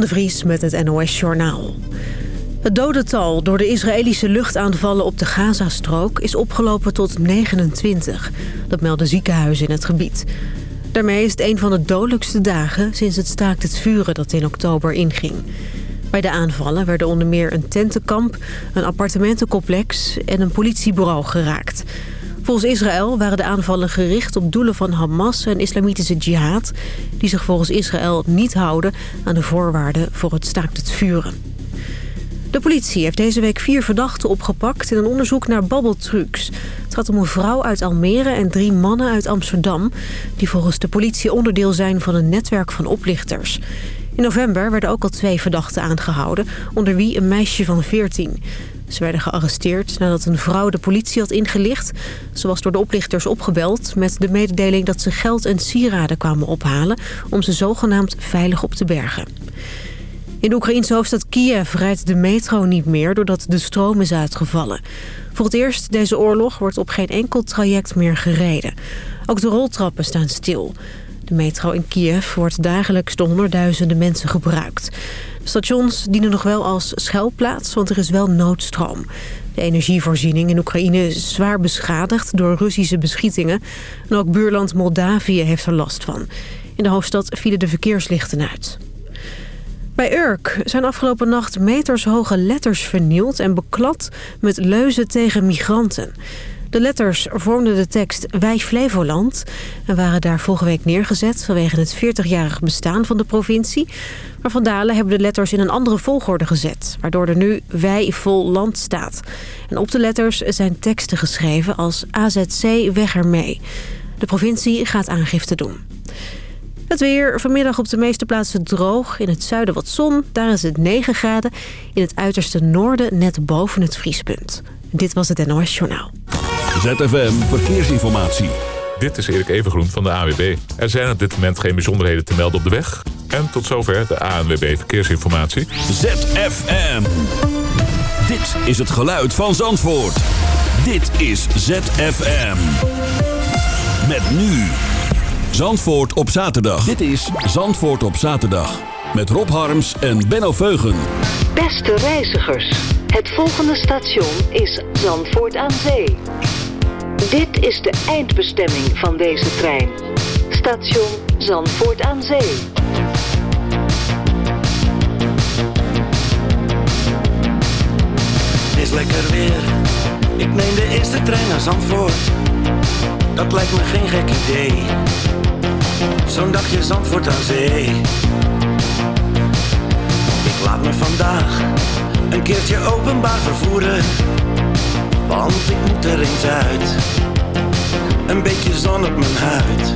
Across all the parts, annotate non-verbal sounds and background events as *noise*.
De Vries met het NOS Journaal. Het dodental door de Israëlische luchtaanvallen op de Gazastrook is opgelopen tot 29. Dat melden ziekenhuizen in het gebied. Daarmee is het een van de dodelijkste dagen sinds het staakt het vuren dat in oktober inging. Bij de aanvallen werden onder meer een tentenkamp, een appartementencomplex en een politiebureau geraakt. Volgens Israël waren de aanvallen gericht op doelen van Hamas en islamitische jihad... die zich volgens Israël niet houden aan de voorwaarden voor het staakt het vuren. De politie heeft deze week vier verdachten opgepakt in een onderzoek naar babbeltrucs. Het gaat om een vrouw uit Almere en drie mannen uit Amsterdam... die volgens de politie onderdeel zijn van een netwerk van oplichters. In november werden ook al twee verdachten aangehouden, onder wie een meisje van 14. Ze werden gearresteerd nadat een vrouw de politie had ingelicht. Ze was door de oplichters opgebeld met de mededeling dat ze geld en sieraden kwamen ophalen... om ze zogenaamd veilig op te bergen. In de Oekraïnse hoofdstad Kiev rijdt de metro niet meer doordat de stroom is uitgevallen. Voor het eerst deze oorlog wordt op geen enkel traject meer gereden. Ook de roltrappen staan stil. De metro in Kiev wordt dagelijks door honderdduizenden mensen gebruikt. Stations dienen nog wel als schuilplaats, want er is wel noodstroom. De energievoorziening in Oekraïne is zwaar beschadigd door Russische beschietingen. En ook buurland Moldavië heeft er last van. In de hoofdstad vielen de verkeerslichten uit. Bij Urk zijn afgelopen nacht metershoge letters vernield en beklad met leuzen tegen migranten. De letters vormden de tekst Wij Flevoland en waren daar vorige week neergezet vanwege het 40-jarig bestaan van de provincie. Maar Vandalen hebben de letters in een andere volgorde gezet, waardoor er nu Wij Vol Land staat. En op de letters zijn teksten geschreven als AZC weg ermee. De provincie gaat aangifte doen. Het weer vanmiddag op de meeste plaatsen droog. In het zuiden wat zon, daar is het 9 graden. In het uiterste noorden net boven het vriespunt. Dit was het NOS Journaal. ZFM Verkeersinformatie. Dit is Erik Evengroen van de AWB. Er zijn op dit moment geen bijzonderheden te melden op de weg. En tot zover de ANWB Verkeersinformatie. ZFM. Dit is het geluid van Zandvoort. Dit is ZFM. Met nu... Zandvoort op zaterdag. Dit is Zandvoort op zaterdag. Met Rob Harms en Benno Veugen. Beste reizigers, het volgende station is Zandvoort aan Zee. Dit is de eindbestemming van deze trein. Station Zandvoort aan Zee. Het is lekker weer. Ik neem de eerste trein naar Zandvoort. Dat lijkt me geen gek idee. Zo'n dagje Zandvoort aan zee. Ik laat me vandaag een keertje openbaar vervoeren. Want ik moet er eens uit. Een beetje zon op mijn huid.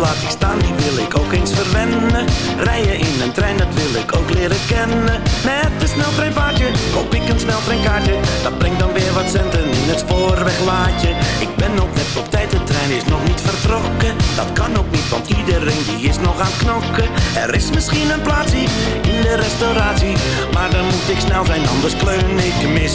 Laat ik staan, die wil ik ook eens verwennen. Rijden in een trein, dat wil ik ook leren kennen. Met een sneltreinvaartje koop ik een sneltreinkaartje. Dat brengt dan weer wat centen in het spoorweglaadje. Ik ben ook net op tijd, de trein is nog niet vertrokken. Dat kan ook niet, want iedereen die is nog aan het knokken. Er is misschien een plaatsje in de restauratie. Maar dan moet ik snel zijn, anders kleun ik mis.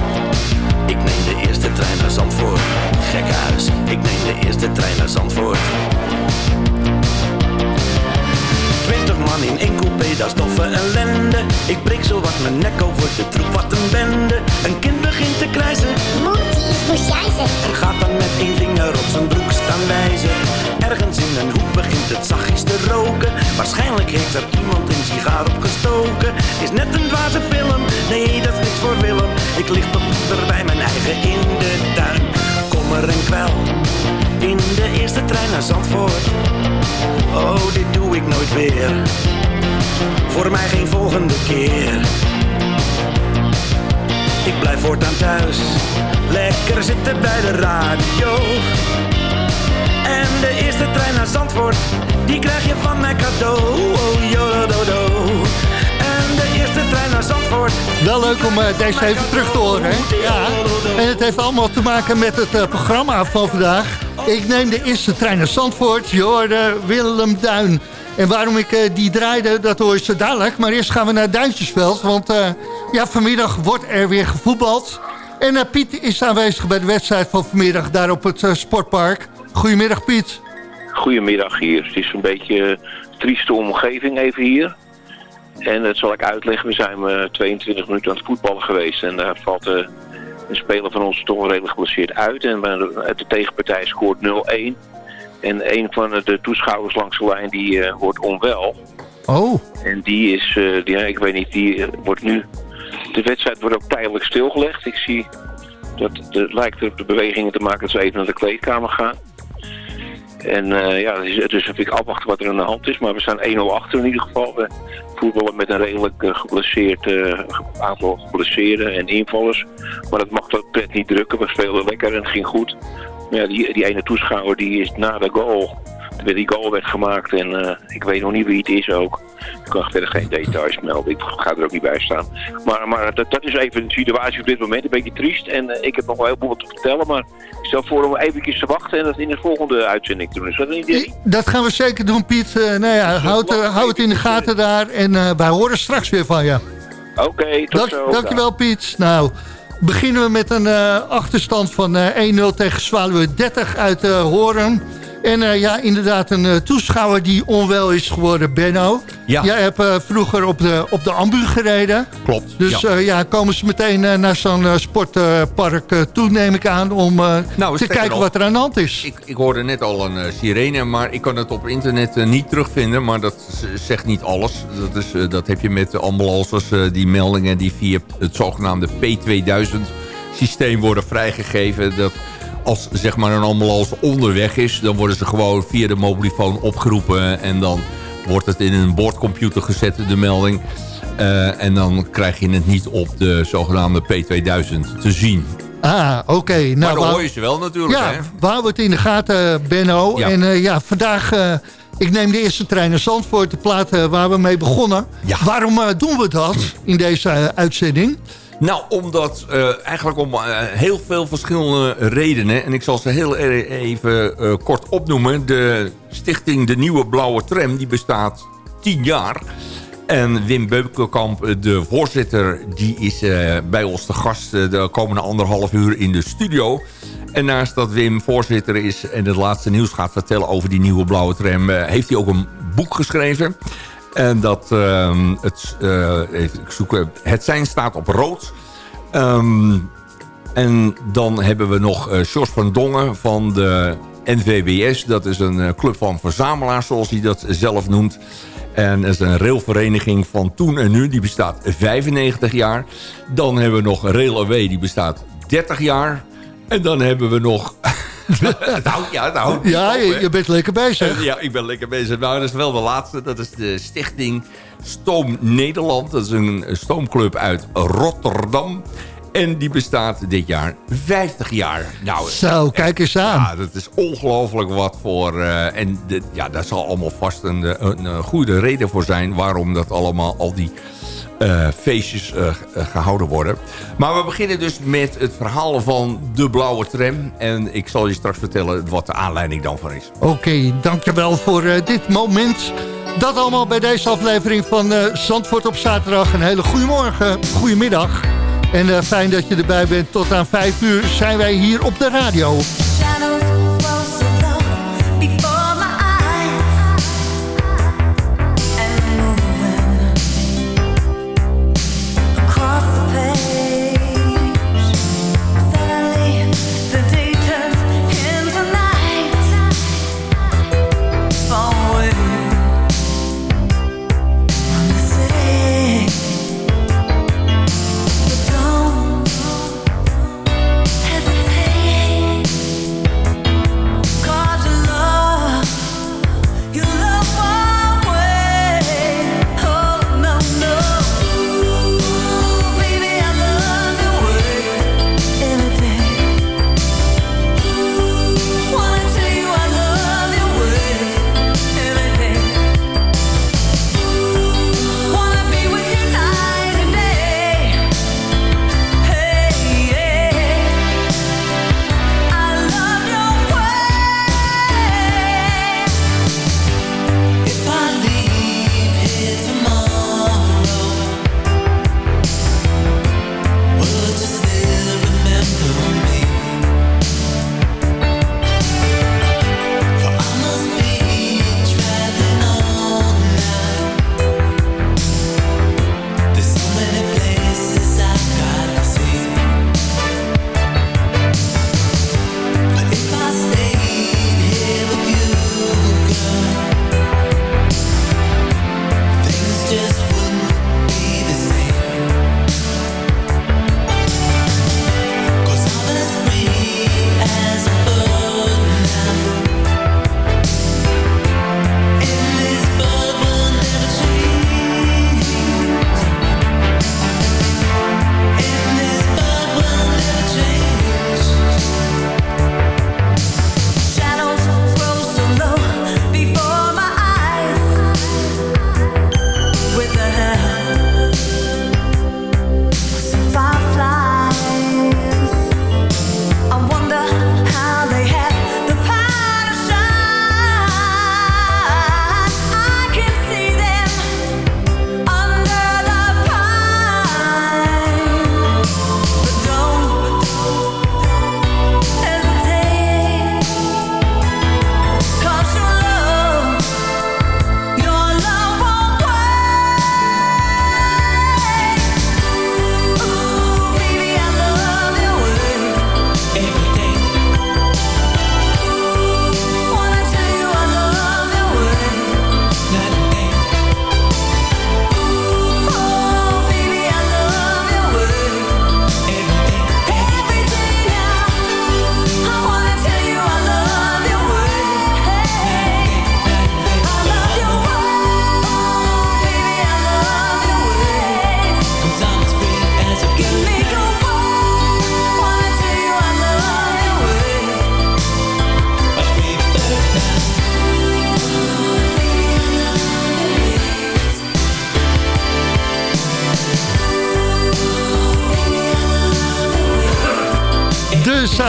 Ik neem de eerste trein naar Zandvoort. Gekke huis, ik neem de eerste trein naar Zandvoort. Twintig man in één coupé, dat is toffe ellende. Ik breek zo wat mijn nek over de troep, wat een bende. Een kind begint te krijzen. Moetie, moest jij zeggen. En gaat dan met één vinger op zijn broek staan wijzen. Ergens in een hoek begint het zachtjes te roken. Waarschijnlijk heeft er iemand een sigaar opgestoken. Is net een dwaze film, nee dat is niks voor Willem. Ik lig er bij mijn eigen in de tuin. Kommer en kwel, in de eerste trein naar Zandvoort. Oh, dit doe ik nooit weer. Voor mij geen volgende keer. Ik blijf voortaan thuis, lekker zitten bij de radio. En de eerste trein naar Zandvoort, die krijg je van mij cadeau. Oh, yo, do, do. En de trein naar Zandvoort. Wel leuk om uh, deze even terug te horen, hè? Ja. En het heeft allemaal te maken met het uh, programma van vandaag. Ik neem de eerste trein naar Zandvoort. Je hoorde Willem Duin. En waarom ik uh, die draaide, dat hoor je zo dadelijk. Maar eerst gaan we naar Duintjesveld. Want ja, vanmiddag wordt er weer gevoetbald. En Piet is aanwezig bij de wedstrijd van vanmiddag daar op het sportpark. Goedemiddag Piet. Goedemiddag hier. Het is een beetje een trieste omgeving even hier. En dat zal ik uitleggen. We zijn 22 minuten aan het voetballen geweest. En daar valt uh, een speler van ons toch redelijk geblesseerd uit. En de tegenpartij scoort 0-1. En een van de toeschouwers langs de lijn die wordt onwel. Oh. En die is, die, ik weet niet, die wordt nu... De wedstrijd wordt ook tijdelijk stilgelegd. Ik zie dat het lijkt er op de bewegingen te maken dat ze even naar de kleedkamer gaan. En uh, ja, dus, dus heb ik afwachten wat er aan de hand is. Maar we staan 1-0 achter in ieder geval. We voetballen met een redelijk uh, geblesseerd uh, aantal geblesseerden en invallers. Maar dat mag dat pret niet drukken. We speelden lekker en het ging goed. Maar ja, die, die ene toeschouwer die is na de goal weer die goal werd gemaakt en uh, ik weet nog niet wie het is ook. Ik kan verder geen details melden, ik ga er ook niet bij staan. Maar, maar dat, dat is even de situatie op dit moment, een beetje triest. En uh, ik heb nog wel heel veel wat te vertellen, maar ik stel voor om even te wachten en dat in de volgende uitzending te doen. Is dat een idee? Dat gaan we zeker doen, Piet. Uh, nou ja, houd, houd het in de gaten daar en wij horen straks weer van je. Oké, okay, tot Dank, zo. Dankjewel, Piet. Nou... Beginnen we met een achterstand van 1-0 tegen Zwaluwe 30 uit Horen. En uh, ja, inderdaad een uh, toeschouwer die onwel is geworden, Benno. Ja. Jij hebt uh, vroeger op de, op de ambu gereden. Klopt. Dus ja, ja komen ze meteen naar zo'n sportpark toe, neem ik aan... om nou, te kijken wat er aan de hand is. Ik, ik hoorde net al een sirene, maar ik kan het op internet niet terugvinden. Maar dat zegt niet alles. Dat, is, dat heb je met ambulances, die meldingen die via het zogenaamde P2000 systeem worden vrijgegeven. Dat als zeg maar een ambulance onderweg is... dan worden ze gewoon via de mobielefoon opgeroepen... en dan wordt het in een bordcomputer gezet, de melding. Uh, en dan krijg je het niet op de zogenaamde P2000 te zien. Ah, oké. Okay. Nou, maar dan hoor je ze wel natuurlijk. Ja, hè? we houden het in de gaten, Benno. Ja. En uh, ja, vandaag... Uh, ik neem de eerste trein naar Zandvoort, de plaat waar we mee begonnen. Ja. Waarom doen we dat in deze uitzending? Nou, omdat uh, eigenlijk om uh, heel veel verschillende redenen. En ik zal ze heel even uh, kort opnoemen. De stichting De Nieuwe Blauwe Tram, die bestaat 10 jaar. En Wim Beukenkamp, de voorzitter, die is bij ons te gast de komende anderhalf uur in de studio. En naast dat Wim voorzitter is en het laatste nieuws gaat vertellen over die nieuwe blauwe tram... heeft hij ook een boek geschreven. En dat, uh, het, uh, even zoeken, het zijn staat op rood. Um, en dan hebben we nog uh, Jos van Dongen van de NVBS. Dat is een club van verzamelaars, zoals hij dat zelf noemt. En dat is een railvereniging van toen en nu. Die bestaat 95 jaar. Dan hebben we nog Rail Away, die bestaat 30 jaar. En dan hebben we nog... *laughs* het *laughs* houdt, ja, houdt ja je, je, bent lekker bezig. Ja, ik ben lekker bezig. Nou, dat is wel de laatste. Dat is de stichting Stoom Nederland. Dat is een stoomclub uit Rotterdam. En die bestaat dit jaar 50 jaar. Nou, Zo, kijk eens aan. Ja, dat is ongelooflijk wat voor... Uh, en ja, daar zal allemaal vast een, een, een, goede reden voor zijn... waarom dat allemaal, al die uh, feestjes uh, gehouden worden. Maar we beginnen dus met het verhaal van de blauwe tram. En ik zal je straks vertellen wat de aanleiding dan van is. Oké, okay, dankjewel voor dit moment. Dat allemaal bij deze aflevering van Zandvoort op zaterdag. Een hele goede morgen, goedemiddag. En uh, fijn dat je erbij bent. Tot aan 5 uur zijn wij hier op de radio.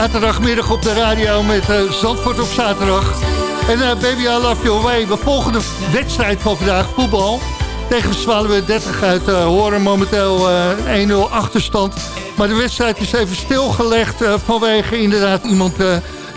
Zaterdagmiddag op de radio met uh, Zandvoort op zaterdag. En uh, Baby I Love Your Way. De wedstrijd van vandaag, voetbal. Tegen we 30 uit uh, horen momenteel 1-0 achterstand. Maar de wedstrijd is even stilgelegd vanwege inderdaad iemand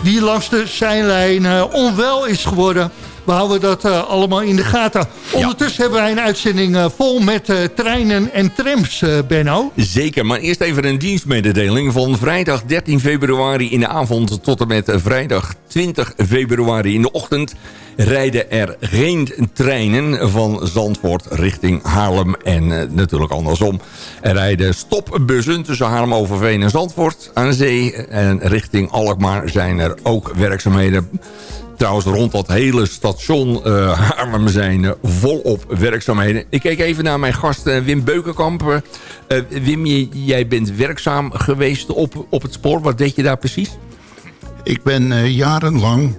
die langs de zijlijn onwel is geworden we houden dat allemaal in de gaten. Ondertussen hebben wij een uitzending uh, vol met uh, treinen en trams, Benno. Zeker, maar eerst even een dienstmededeling. Van vrijdag 13 februari in de avond tot en met vrijdag 20 februari in de ochtend... rijden er geen treinen van Zandvoort richting Haarlem en natuurlijk andersom. Er rijden stopbussen tussen Haarlem, Overveen en Zandvoort aan zee. En richting Alkmaar zijn er ook werkzaamheden trouwens rond dat hele station uh, Haarlem zijn uh, volop werkzaamheden. Ik keek even naar mijn gast uh, Wim Beukenkamp. Wim, jij bent werkzaam geweest op, op het spoor. Wat deed je daar precies? Ik ben jarenlang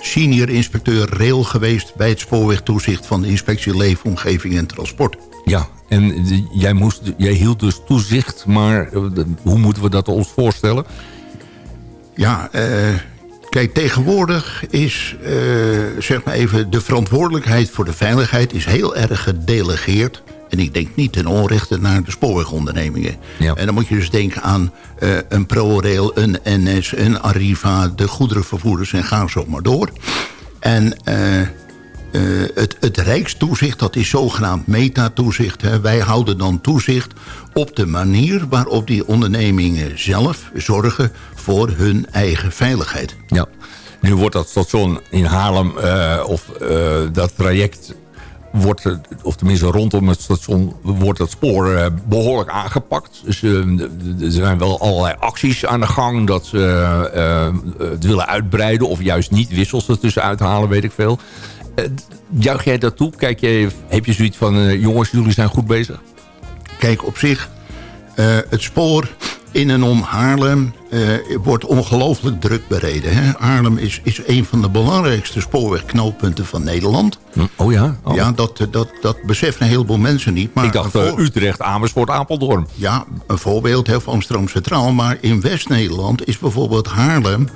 senior inspecteur rail geweest... bij het spoorwegtoezicht van de inspectie Leefomgeving en Transport. Ja, en jij, moest, jij hield dus toezicht, maar hoe moeten we dat ons voorstellen? Ja, Kijk, tegenwoordig is uh, zeg maar even de verantwoordelijkheid voor de veiligheid is heel erg gedelegeerd. En ik denk niet ten onrechte naar de spoorwegondernemingen. Ja. En dan moet je dus denken aan uh, een ProRail, een NS, een Arriva, de goederenvervoerders en ga zo maar door. En uh, het, het Rijkstoezicht, dat is zogenaamd metatoezicht. Wij houden dan toezicht op de manier waarop die ondernemingen zelf zorgen voor hun eigen veiligheid. Ja. Nu wordt dat station in Haarlem uh, of uh, dat traject wordt, of tenminste rondom het station, wordt het spoor behoorlijk aangepakt. Dus er zijn wel allerlei acties aan de gang dat ze het willen uitbreiden of juist niet wissels ertussen uithalen, weet ik veel. Juich jij dat toe? Kijk je, heb je zoiets van, jongens, jullie zijn goed bezig? Kijk, op zich, het spoor in en om Haarlem wordt ongelooflijk druk bereden. Hè? Haarlem is, is een van de belangrijkste spoorwegknooppunten van Nederland. Hm, oh ja? Oh. Ja, dat, dat, dat beseffen een heleboel mensen niet. Maar Ik dacht Utrecht, Amersfoort, Apeldoorn. Ja, een voorbeeld hè, van Amsterdam Centraal. Maar in West-Nederland is bijvoorbeeld Haarlem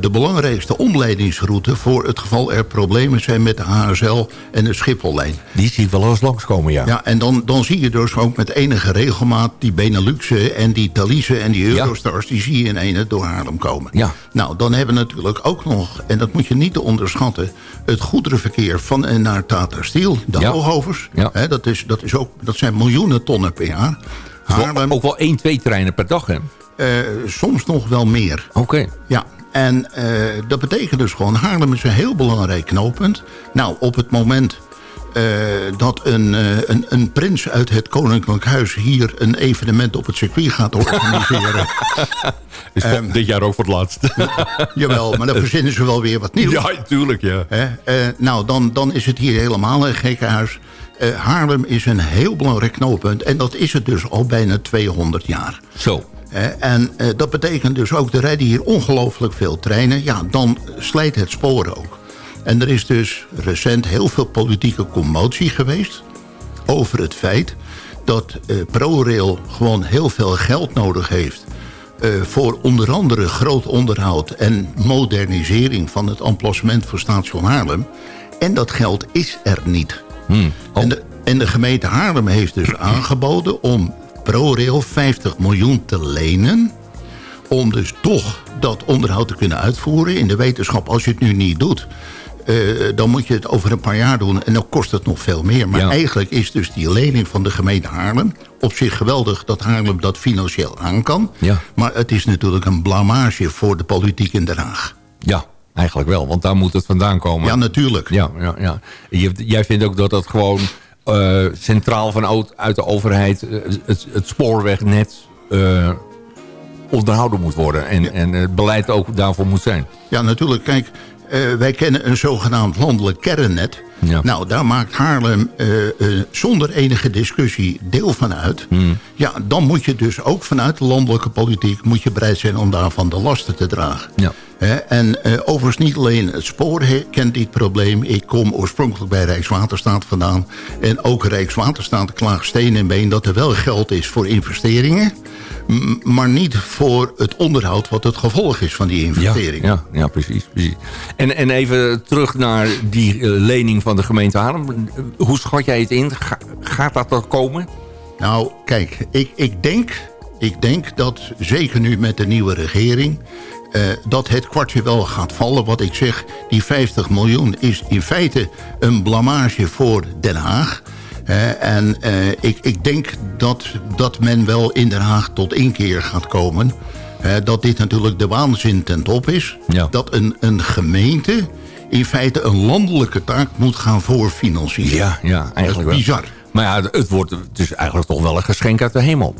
de belangrijkste omleidingsroute... voor het geval er problemen zijn met de HSL en de Schiphollijn. Die zie ik wel eens langskomen, ja. Ja, en dan, dan zie je dus ook met enige regelmaat... die Beneluxe en die Thalise en die Eurostars... Ja. die zie je in ene door Haarlem komen. Ja. Nou, dan hebben we natuurlijk ook nog... en dat moet je niet onderschatten... het goederenverkeer van en naar Tata Steel. De ja. Ja. Hè, dat, is, dat, is ook, dat zijn miljoenen tonnen per jaar. Haarlem, ook wel één, twee treinen per dag, hè? Uh, soms nog wel meer. Oké. Okay. Ja, en uh, dat betekent dus gewoon, Haarlem is een heel belangrijk knooppunt. Nou, op het moment uh, dat een, uh, een, een, prins uit het Koninklijk Huis hier een evenement op het circuit gaat organiseren. *laughs* is um, dit jaar ook voor het laatst. *laughs* jawel, maar dan verzinnen ze wel weer wat nieuws. Ja, tuurlijk, ja. nou, dan, dan is het hier helemaal een gekkenhuis. Haarlem is een heel belangrijk knooppunt. En dat is het dus al bijna 200 jaar. Zo. En uh, dat betekent dus ook, er rijden hier ongelooflijk veel treinen. Ja, dan slijt het spoor ook. En er is dus recent heel veel politieke commotie geweest... over het feit dat uh, ProRail gewoon heel veel geld nodig heeft... Uh, voor onder andere groot onderhoud en modernisering... van het emplacement voor station Haarlem. En dat geld is er niet. Hmm. Oh. En, de, en de gemeente Haarlem heeft dus *clears throat* aangeboden om ProRail 50 miljoen te lenen... om dus toch dat onderhoud te kunnen uitvoeren. In de wetenschap, als je het nu niet doet... Uh, dan moet je het over een paar jaar doen en dan kost het nog veel meer. Maar ja. eigenlijk is dus die lening van de gemeente Haarlem... op zich geweldig dat Haarlem dat financieel aan kan. Ja. Maar het is natuurlijk een blamage voor de politiek in Den Haag. Ja, eigenlijk wel, want daar moet het vandaan komen. Ja, natuurlijk. Ja, ja, ja. Jij vindt ook dat dat gewoon centraal van uit de overheid uh, het, het, spoorwegnet uh, onderhouden moet worden. En, ja. en het beleid ook daarvoor moet zijn. Ja, natuurlijk. Kijk, wij kennen een zogenaamd landelijk kernnet. Ja. Nou, daar maakt Haarlem zonder enige discussie deel van uit. Hmm. Ja, dan moet je dus ook vanuit de landelijke politiek... moet je bereid zijn om daarvan de lasten te dragen. Ja. En eh, overigens niet alleen het spoor kent dit probleem. Ik kom oorspronkelijk bij Rijkswaterstaat vandaan. En ook Rijkswaterstaat klaagt steen en been dat er wel geld is voor investeringen. Maar niet voor het onderhoud wat het gevolg is van die Ja, investeringen. ja, ja precies. precies. En, en even terug naar die eh, lening van de gemeente Haarlem. Hoe schat jij het in? Ga- gaat dat er komen? Nou, kijk, ik, ik, denk, ik denk dat zeker nu met de nieuwe regering... eh, dat het kwartje wel gaat vallen. Wat ik zeg, die 50 miljoen is in feite een blamage voor Den Haag. En eh, ik, ik denk dat, dat men wel in Den Haag tot inkeer gaat komen... dat dit natuurlijk de waanzin ten top is. Ja. Dat een, een gemeente in feite een landelijke taak moet gaan voorfinancieren. Ja, ja eigenlijk Dat is wel. bizar. Maar ja, het, wordt, is eigenlijk toch wel een geschenk uit de hemel.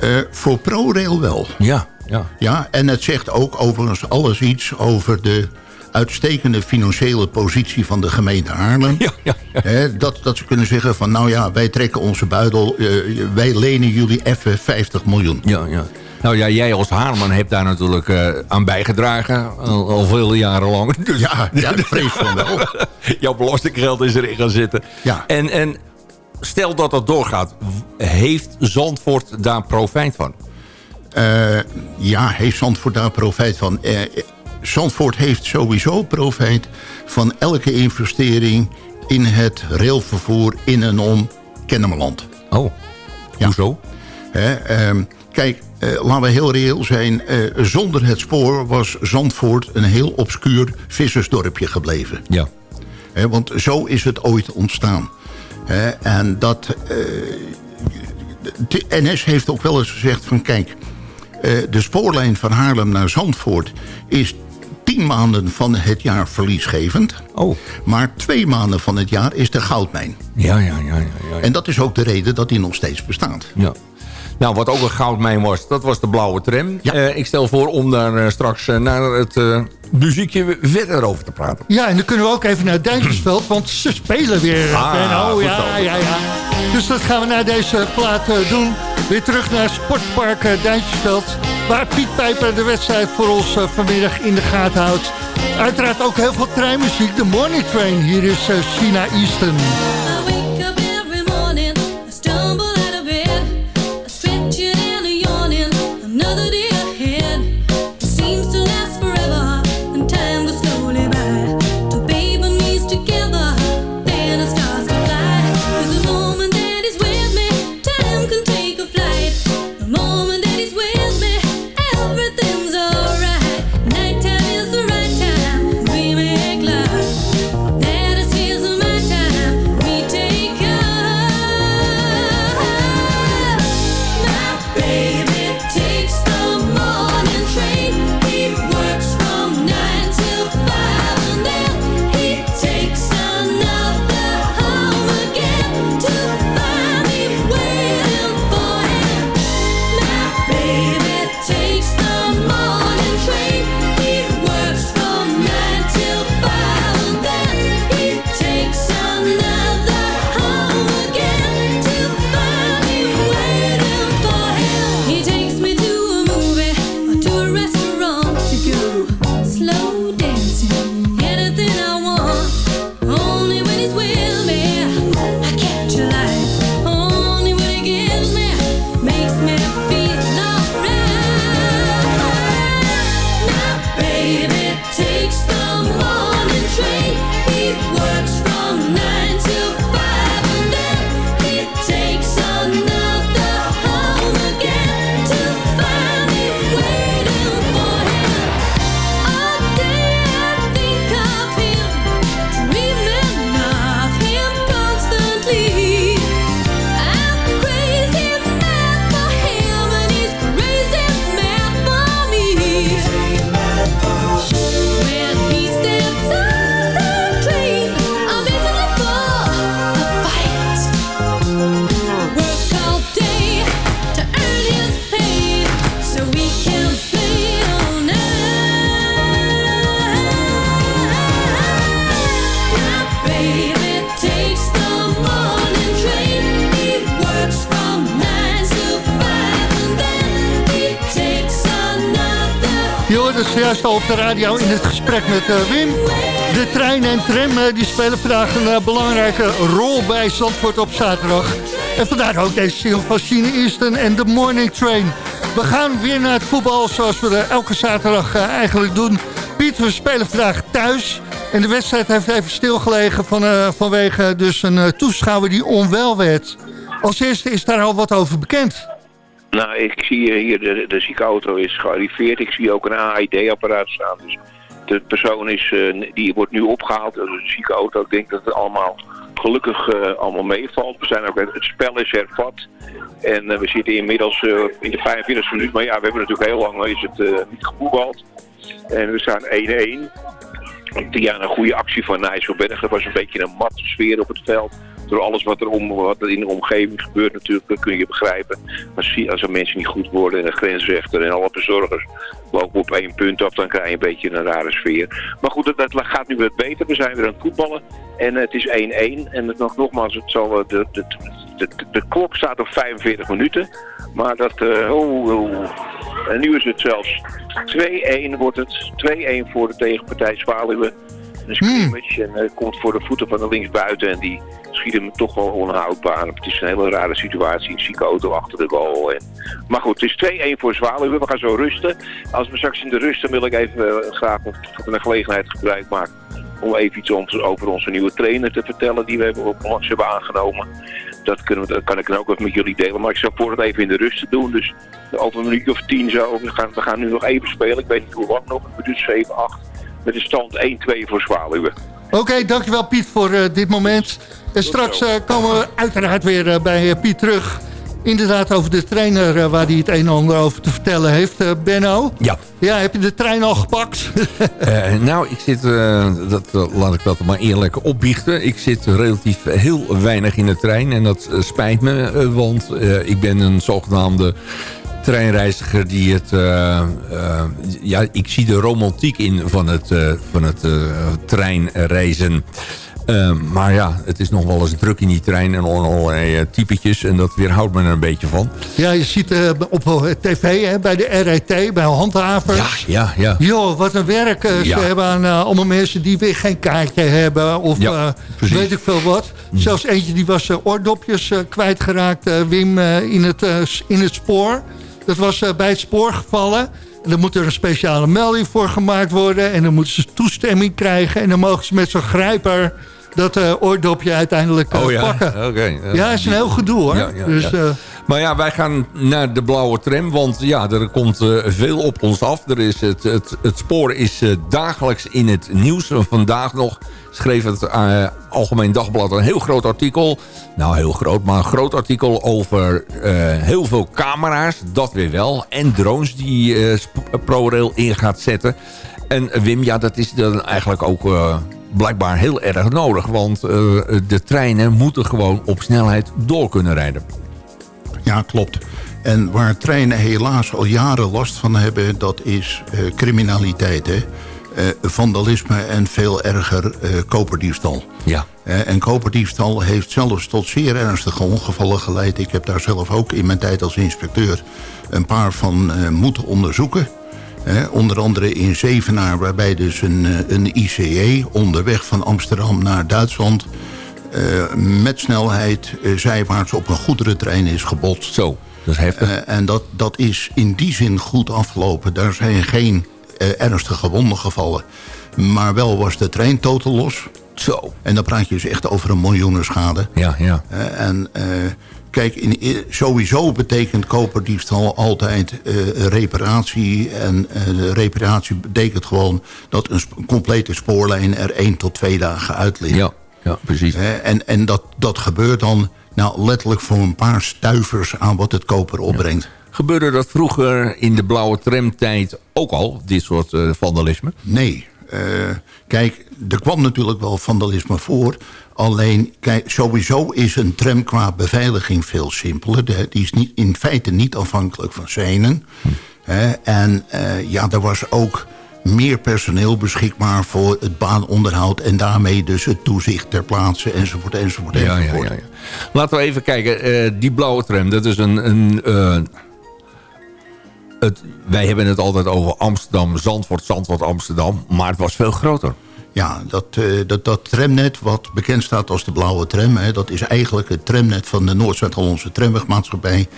Eh, voor ProRail wel. Ja, ja. Ja, en het zegt ook overigens alles iets over de uitstekende financiële positie van de gemeente Haarlem. *laughs* Ja, ja, dat, dat ze kunnen zeggen van nou ja, wij trekken onze buidel, eh, wij lenen jullie even 50 miljoen. Ja, ja. Nou ja, jij als Haarman hebt daar natuurlijk eh, aan bijgedragen. Al, al vele jaren lang. Dus Ja, ja ik vrees van wel. *laughs* jouw belastinggeld is erin gaan zitten. Ja. En, en stel dat dat doorgaat. Heeft Zandvoort daar profijt van? Eh, ja, heeft Zandvoort daar profijt van? Eh, Zandvoort heeft sowieso profijt van elke investering in het railvervoer in en om Kennemerland. Oh, Ja. hoezo? Hè, ehm, kijk, laten we heel reëel zijn. zonder het spoor was Zandvoort een heel obscuur vissersdorpje gebleven. Ja. Hè, want zo is het ooit ontstaan. En dat... eh, de NS heeft ook wel eens gezegd van... kijk, eh, de spoorlijn van Haarlem naar Zandvoort... is tien maanden van het jaar verliesgevend. Oh. Maar twee maanden van het jaar is de goudmijn. Ja, ja, ja. ja, ja. En dat is ook de reden dat die nog steeds bestaat. Ja. Nou, wat ook een goudmijn was, dat was de blauwe tram. Ja. Eh, ik stel voor om daar eh, straks eh, naar het muziekje verder over te praten. Ja, en dan kunnen we ook even naar het Duintjesveld, want ze spelen weer. Ah, Benno. ja, ja, ja. Dus dat gaan we na deze plaat doen. Weer terug naar Sportpark Duintjesveld. Waar Piet Pijper de wedstrijd voor ons vanmiddag in de gaten houdt. Uiteraard ook heel veel treinmuziek. De Morning Train. Hier is China Easton. Op de radio in het gesprek met eh, Wim. De trein en tram eh, die spelen vandaag een eh, belangrijke rol bij Zandvoort op zaterdag. En vandaar ook deze single van Gene Easton en The Morning Train. We gaan weer naar het voetbal zoals we elke zaterdag eigenlijk doen. Piet, we spelen vandaag thuis. En de wedstrijd heeft even stilgelegen van, vanwege dus een toeschouwer die onwel werd. Als eerste is daar al wat over bekend. Nou, ik zie hier, de, de ziekenauto is gearriveerd. Ik zie ook een AID-apparaat staan. Dus de persoon is, eh, die wordt nu opgehaald. Dat is een ziekenauto. Ik denk dat het allemaal gelukkig eh, allemaal meevalt. We zijn ook, het spel is hervat. En eh, we zitten inmiddels in de 45 minuut. Maar ja, we hebben natuurlijk heel lang is het, niet gevoetbald. En we staan 1-1. Ja, een goede actie van Nijsselberg. Er was een beetje een matte sfeer op het veld. Door alles wat er, om, wat er in de omgeving gebeurt natuurlijk, dat kun je begrijpen. Als, als er mensen niet goed worden en de grensrechter en alle bezorgers lopen op één punt af, dan krijg je een beetje een rare sfeer. Maar goed, dat, dat gaat nu wat beter. We zijn weer aan het voetballen. En het is 1-1. En het nog, nogmaals, het zal, eh, de, de, de, de klok staat op 45 minuten. Maar dat... eh, oh, oh. En nu is het zelfs 2-1 wordt het. 2-1 voor de tegenpartij Zwaluwe. Een scrimmage en eh, komt voor de voeten van de linksbuiten. En die schiet hem toch wel onhoudbaar. Het is een hele rare situatie. Een zieke auto achter de. En... Maar goed, het is 2-1 voor Zwaluwe. We gaan zo rusten. Als we straks in de rust, dan wil ik even eh, graag van de gelegenheid gebruik maken. Om even iets over onze nieuwe trainer te vertellen die we hebben, op ons hebben aangenomen. Dat, kunnen we, kan ik dan ook even met jullie delen. Maar ik zou voor het even in de rust doen. Dus over een minuut of tien zo. We gaan, we gaan nu nog even spelen. Ik weet niet hoe lang nog. Een minuut 7, 8. Met de stand 1-2 voor Zwaluwe. Oké, dankjewel Piet voor eh, dit moment. En straks eh, komen we uiteraard weer eh, bij eh, Piet terug. Inderdaad over de trainer waar hij het een en ander over te vertellen heeft. Benno? Ja. Ja, heb je de trein al gepakt? *laughs* Nou, ik zit, dat, laat ik dat maar eerlijk opbiechten. Ik zit relatief heel weinig in de trein en dat spijt me. want ik ben een zogenaamde treinreiziger die het... ja, ik zie de romantiek in van het, van het treinreizen. Eh, maar ja, het is nog wel eens druk in die trein en allerlei eh, typetjes. En dat weerhoudt me er een beetje van. Ja, je ziet eh, op eh, tv hè, bij de RET, bij handhavers. Ja, ja. Joh, wat een werk Ja. ze hebben aan allemaal mensen die weer geen kaartje hebben. Of Ja, weet ik veel wat. Zelfs eentje die was oordopjes kwijtgeraakt, Wim, in, het, in het spoor. Dat was bij het spoor gevallen. En dan moet er een speciale melding voor gemaakt worden. En dan moeten ze toestemming krijgen. En dan mogen ze met zo'n grijper dat eh, oordopje uiteindelijk eh, Oh ja, pakken. oké. Ja, is een heel gedoe hoor. Ja, ja, dus, eh, Maar ja, wij gaan naar de blauwe tram, want ja, er komt eh, veel op ons af. Er is het, het, het spoor is eh, dagelijks in het nieuws. Vandaag nog schreef het eh, Algemeen Dagblad een heel groot artikel. Nou, heel groot, maar een groot artikel over eh, heel veel camera's. Dat weer wel. En drones die eh, ProRail in gaat zetten. En eh, Wim, ja, dat is dan eigenlijk ook... blijkbaar heel erg nodig, want eh, de treinen moeten gewoon op snelheid door kunnen rijden. Ja, klopt. En waar treinen helaas al jaren last van hebben... dat is eh, criminaliteit, hè? Eh, vandalisme en veel erger koperdiefstal. Ja. En koperdiefstal heeft zelfs tot zeer ernstige ongevallen geleid. Ik heb daar zelf ook in mijn tijd als inspecteur... een paar van moeten onderzoeken. Onder andere in Zevenaar, waarbij dus een, eh, een ICE... onderweg van Amsterdam naar Duitsland... eh, met snelheid eh, zijwaarts op een goederentrein is gebotst. Zo, dat is heftig. En dat, dat is in die zin goed afgelopen. Daar zijn geen ernstige gewonden gevallen. Maar wel was de trein totaal los. Zo. En dan praat je dus echt over een miljoenen schade. Ja, ja. En eh, kijk, in, sowieso betekent koperdiefstal altijd eh, reparatie. En eh, reparatie betekent gewoon dat een complete spoorlijn er één tot twee dagen uit ligt. Ja, ja precies. En en dat, dat gebeurt dan nou, letterlijk voor een paar stuivers aan wat het koper opbrengt. Gebeurde dat vroeger in de blauwe tramtijd ook al, dit soort vandalisme? Nee. Eh, kijk, er kwam natuurlijk wel vandalisme voor. Alleen, kijk, sowieso is een tram qua beveiliging veel simpeler. De- die is niet, in feite niet afhankelijk van seinen. Hè, en eh, ja, er was ook meer personeel beschikbaar voor het baanonderhoud... en daarmee dus het toezicht ter plaatse, enzovoort, enzovoort, Ja, ja, enzovoort. ja, ja. Laten we even kijken. eh, die blauwe tram, dat is een... een het, wij hebben het altijd over Amsterdam, Zandvoort, Zandvoort, Amsterdam. Maar het was veel groter. Ja, dat, eh, dat, dat tramnet wat bekend staat als de blauwe tram... Hè, dat is eigenlijk het tramnet van de Noord-Zuid-Hollandse Tramwegmaatschappij.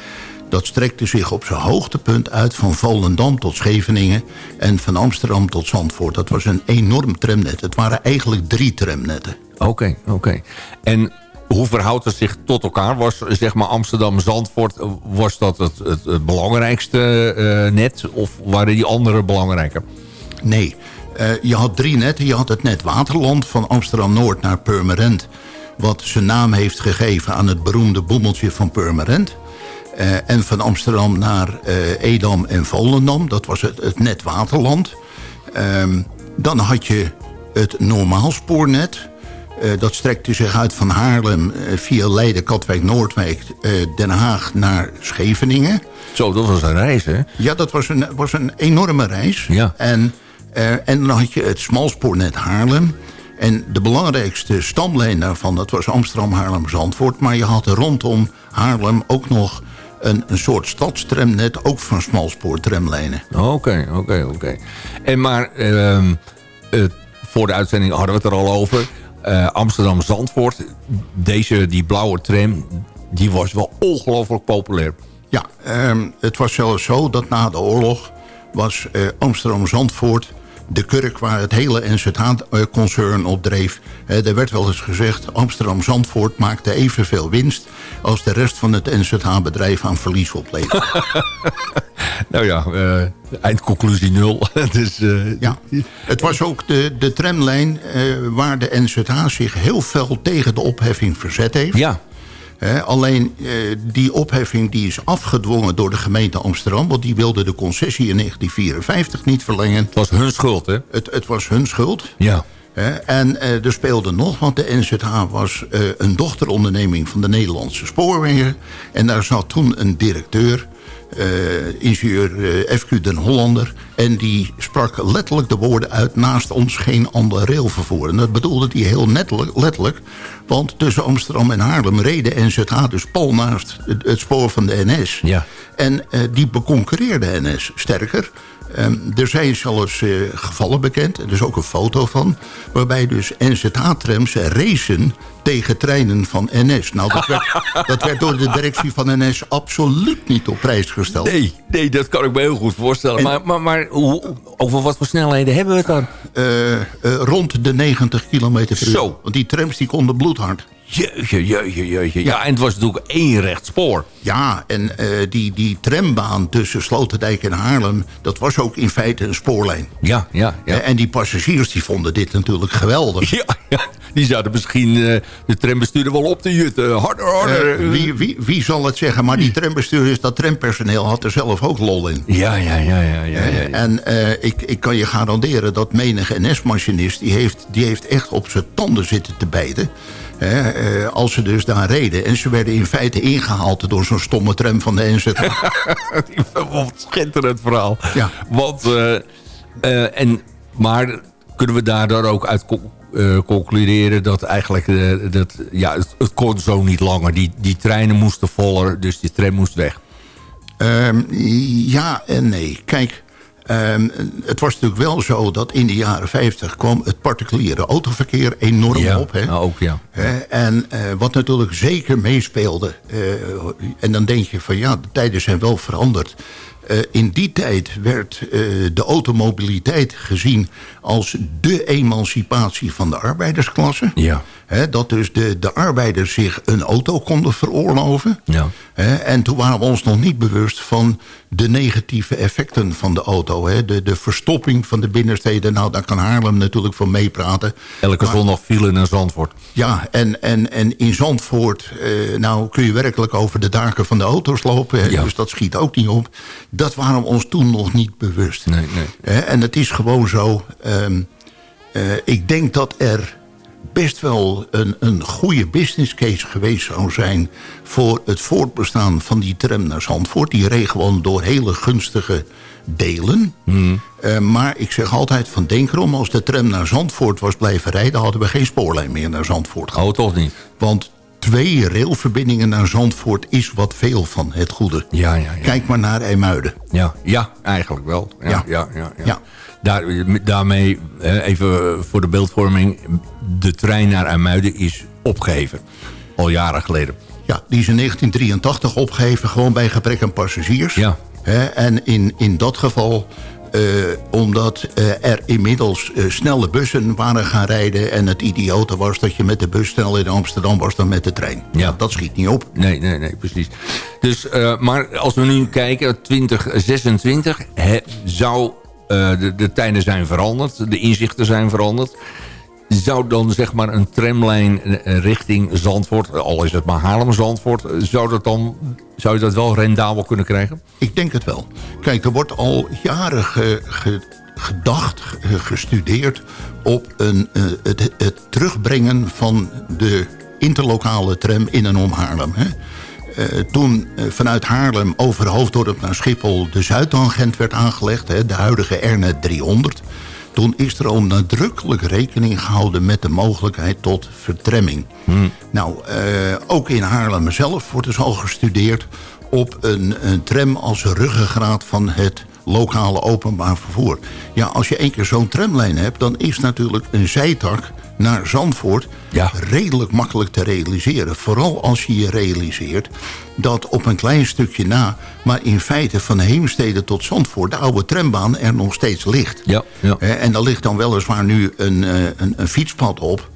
Dat strekte zich op zijn hoogtepunt uit van Volendam tot Scheveningen... en van Amsterdam tot Zandvoort. Dat was een enorm tramnet. Het waren eigenlijk drie tramnetten. Oké, oké. En hoe verhoudt het zich tot elkaar? Was zeg maar Amsterdam-Zandvoort, was dat het, het, belangrijkste eh, net? Of waren die andere belangrijker? Nee, Eh, je had drie netten. Je had het net Waterland van Amsterdam-Noord naar Purmerend... wat zijn naam heeft gegeven aan het beroemde boemeltje van Purmerend... Eh, en van Amsterdam naar eh, Edam en Volendam. Dat was het, het net Waterland. Ehm, dan had je het normaalspoornet. Eh, dat strekte zich uit van Haarlem eh, via Leiden, Katwijk, Noordwijk... eh, Den Haag naar Scheveningen. Zo, dat was een reis, hè? Ja, dat was een, was een enorme reis. Ja. En, eh, en dan had je het smalspoornet Haarlem. En de belangrijkste stamlijn daarvan, dat was Amsterdam-Haarlem-Zandvoort. Maar je had rondom Haarlem ook nog een, een soort stadstramnet... ook van smalspoortramlijnen. Oké, oké, oké. En maar, ehm, eh, voor de uitzending hadden we het er al over. Eh, Amsterdam-Zandvoort, deze, die blauwe tram, die was wel ongelooflijk populair. Ja, ehm, het was zelfs zo dat na de oorlog was eh, Amsterdam-Zandvoort de kurk waar het hele NZH-concern op dreef. Eh, er werd wel eens gezegd, Amsterdam-Zandvoort maakte evenveel winst... als de rest van het NZH-bedrijf aan verlies opleverde. *laughs* Nou ja, eh, eindconclusie nul. *laughs* dus, eh, ja. Het was ook de, de tramlijn eh, waar de NZH zich heel fel tegen de opheffing verzet heeft. Ja. Alleen eh, die opheffing die is afgedwongen door de gemeente Amsterdam... want die wilde de concessie in 1954 niet verlengen. Het was hun schuld, hè? Het, het was hun schuld. Ja. En eh, er speelde nog, want de NZH was eh, een dochteronderneming van de Nederlandse Spoorwegen. En daar zat toen een directeur, ingenieur eh, FQ den Hollander. En die sprak letterlijk de woorden uit naast ons geen ander railvervoer. En dat bedoelde hij heel nettelijk- letterlijk. Want tussen Amsterdam en Haarlem reden NZH dus pal naast het, het spoor van de NS. Ja. En eh, die beconcurreerde NS. Sterker, ehm, er zijn zelfs eh, gevallen bekend, er is ook een foto van... waarbij dus NZH-trams racen tegen treinen van NS. Nou, dat werd, *laughs* dat werd door de directie van NS absoluut niet op prijs gesteld. Nee, nee, dat kan ik me heel goed voorstellen. En- maar maar, maar hoe, over wat voor snelheden hebben we het dan? Eh, eh, rond de 90 kilometer per uur. Zo. Want die trams die konden bloedhard. Jeetje, jeetje, jeetje. Ja, en het was natuurlijk één recht spoor. Ja, en eh, die, die trambaan tussen Sloterdijk en Haarlem... dat was ook in feite een spoorlijn. Ja, ja, ja. En die passagiers die vonden dit natuurlijk geweldig. Ja, ja. Die zouden misschien eh, de trambestuurder wel op te jutten. Harder, harder. Eh, wie, wie, wie zal het zeggen? Maar die trambestuurders, dat trampersoneel had er zelf ook lol in. Ja, ja, ja, ja, ja. ja, ja. En eh, ik, ik kan je garanderen dat menig NS-machinist... Die heeft, die heeft echt op zijn tanden zitten te bijten. Als ze dus daar reden. En ze werden in feite ingehaald door zo'n stomme tram van de NZH. *laughs* Wat schitterend verhaal. Ja. Want, en, maar kunnen we daardoor ook uit eh, concluderen dat eigenlijk eh, dat, ja, het, het kon zo niet langer. Die, die treinen moesten voller, dus die tram moest weg. Ehm, ja en nee. Kijk, ehm, het was natuurlijk wel zo dat in de jaren 50 kwam het particuliere autoverkeer enorm Ja, op. Hè? nou, ook ja. En eh, wat natuurlijk zeker meespeelde... en dan denk je van ja, de tijden zijn wel veranderd. Eh, in die tijd werd eh, de automobiliteit gezien als de emancipatie van de arbeidersklasse. Ja. Dat dus de, de arbeiders zich een auto konden veroorloven. Ja. En toen waren we ons nog niet bewust van de negatieve effecten van de auto. De, de verstopping van de binnensteden, nou daar kan Haarlem natuurlijk van meepraten. Elke Maar- zondag vielen in Zandvoort. ja, en, en, en in Zandvoort eh, nou kun je werkelijk over de daken van de auto's lopen. Ja. Dus dat schiet ook niet op. Dat waren we ons toen nog niet bewust. Nee, nee. En het is gewoon zo. ehm, eh, ik denk dat er best wel een, een goede business case geweest zou zijn... voor het voortbestaan van die tram naar Zandvoort. Die reed gewoon door hele gunstige delen. Eh, maar ik zeg altijd van denk erom... als de tram naar Zandvoort was blijven rijden... hadden we geen spoorlijn meer naar Zandvoort gehad. Oh, toch niet? Want twee railverbindingen naar Zandvoort is wat veel van het goede. Ja, ja, ja. Kijk maar naar IJmuiden. Ja, ja eigenlijk wel. Ja, ja. Ja. Ja. Daar, daarmee, even voor de beeldvorming... de trein naar IJmuiden is opgeheven. Al jaren geleden. Ja, die is in 1983 opgeheven, gewoon bij gebrek aan passagiers. Ja. En in, in dat geval, eh, omdat eh, er inmiddels eh, snelle bussen waren gaan rijden... en het idiote was dat je met de bus sneller in Amsterdam was dan met de trein. Ja. Dat schiet niet op. Nee, nee, nee, precies. Dus, maar als we nu kijken, 2026 hè, zou de, de tijden zijn veranderd, de inzichten zijn veranderd. Zou dan zeg maar een tramlijn eh, richting Zandvoort, al is het maar Haarlem-Zandvoort, eh, zou, dat dan, zou je dat wel rendabel kunnen krijgen? Ik denk het wel. Kijk, er wordt al jaren ge- ge- gedacht, ge- gestudeerd... op een, eh, het, het terugbrengen van de interlokale tram in en om Haarlem. Hè? Eh, toen eh, vanuit Haarlem over Hoofddorp naar Schiphol... de Zuidtangent werd aangelegd, hè, de huidige Ernet 300... toen is er al nadrukkelijk rekening gehouden met de mogelijkheid tot vertremming. Nou, eh, ook in Haarlem zelf wordt dus al gestudeerd op een, een tram als ruggengraat van het lokale openbaar vervoer. Ja, als je één keer zo'n tramlijn hebt... dan is natuurlijk een zijtak naar Zandvoort Ja. redelijk makkelijk te realiseren. Vooral als je je realiseert dat op een klein stukje na... maar in feite van Heemstede tot Zandvoort... de oude trambaan er nog steeds ligt. Ja, ja. En daar ligt dan weliswaar nu een, eh, een, een fietspad op...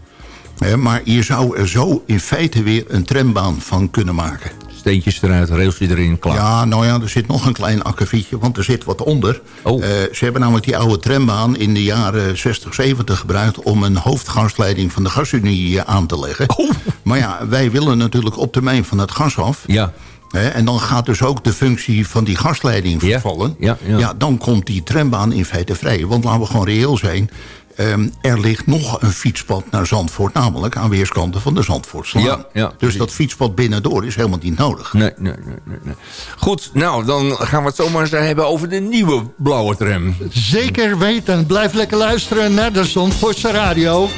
Maar je zou er zo in feite weer een trambaan van kunnen maken. Steentjes eruit, railsje erin, klaar. Ja, nou ja, er zit nog een klein akkefietje, want er zit wat onder. Oh. Eh, ze hebben namelijk die oude trambaan in de jaren 60, 70 gebruikt... om een hoofdgasleiding van de gasunie eh, aan te leggen. Oh. Maar ja, wij willen natuurlijk op termijn van het gas af. Ja, en dan gaat dus ook de functie van die gasleiding Ja, vervallen. ja, ja. dan komt die trambaan in feite vrij. Want laten we gewoon reëel zijn... ehm, er ligt nog een fietspad naar Zandvoort... namelijk aan weerskanten van de Zandvoortslaan. Ja, ja, dus dat fietspad binnendoor is helemaal niet nodig. nee, nee, nee, nee, nee. Goed, nou, dan gaan we het zomaar eens hebben over de nieuwe blauwe tram. Zeker weten. Blijf lekker luisteren naar de Zandvoortse radio.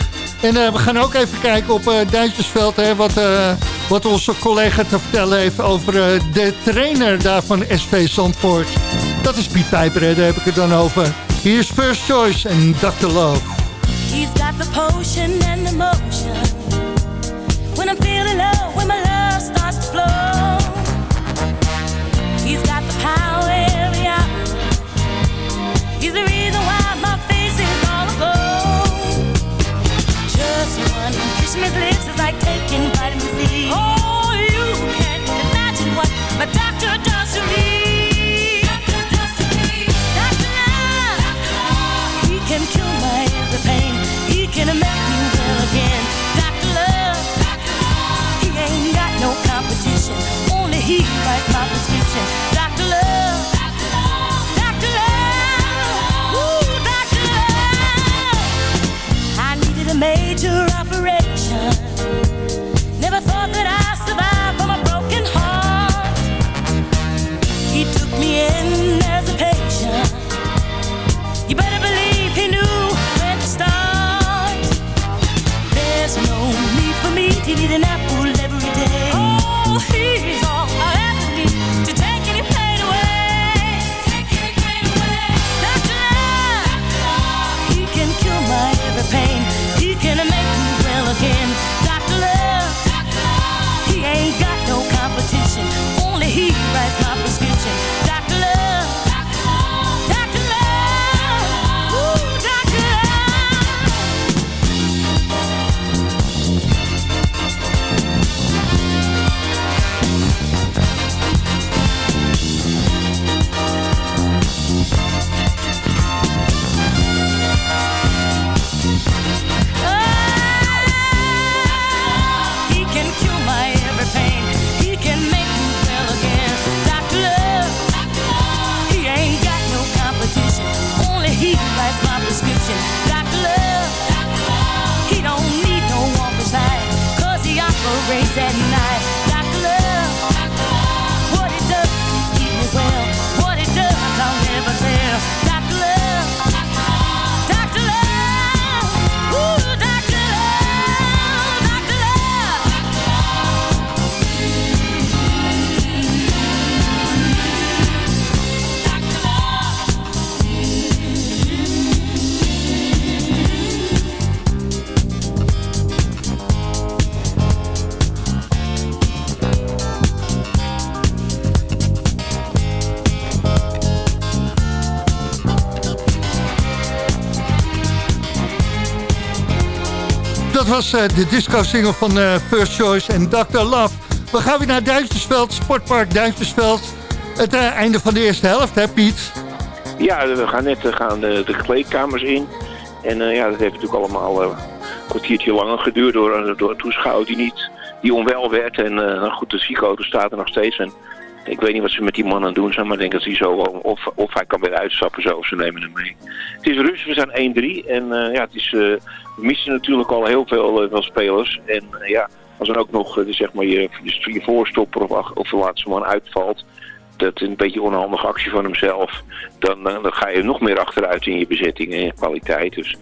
En eh, we gaan ook even kijken op uh, Duitsersveld... Hè, wat, eh, wat onze collega te vertellen heeft over eh, de trainer daar van SV Zandvoort. Dat is Piet Pijper, hè, daar heb ik het dan over. Hier is First Choice en Dr. Love. He's got the potion and the motion. When I'm feeling low, when my love starts to flow. He's got the power every hour. He's the reason why my face is all aglow. Just one kiss dat was eh, de disco-single van eh, First Choice en Dr. Love. We gaan weer naar Duintjesveld, Sportpark Duintjesveld. Het eh, einde van de eerste helft, hè Piet? Ja, we gaan net gaan de, de kleedkamers in. En ja, dat heeft natuurlijk allemaal een kwartiertje langer geduurd door, door een toeschouwer die niet die onwel werd. En goed, de ziekenauto staat er nog steeds. En ik weet niet wat ze met die man aan doen zijn, maar ik denk dat hij zo, of, of hij kan weer uitstappen zo, of ze nemen hem mee. Het is rust, we zijn 1-3 en eh, ja, het is, eh, we missen natuurlijk al heel veel, eh, spelers. En eh, ja, als dan ook nog, eh, zeg maar, je, je, voorstopper of, of de laatste man uitvalt, dat is een beetje een onhandige actie van hemzelf, dan, dan, ga je nog meer achteruit in je bezetting en je kwaliteit. Dus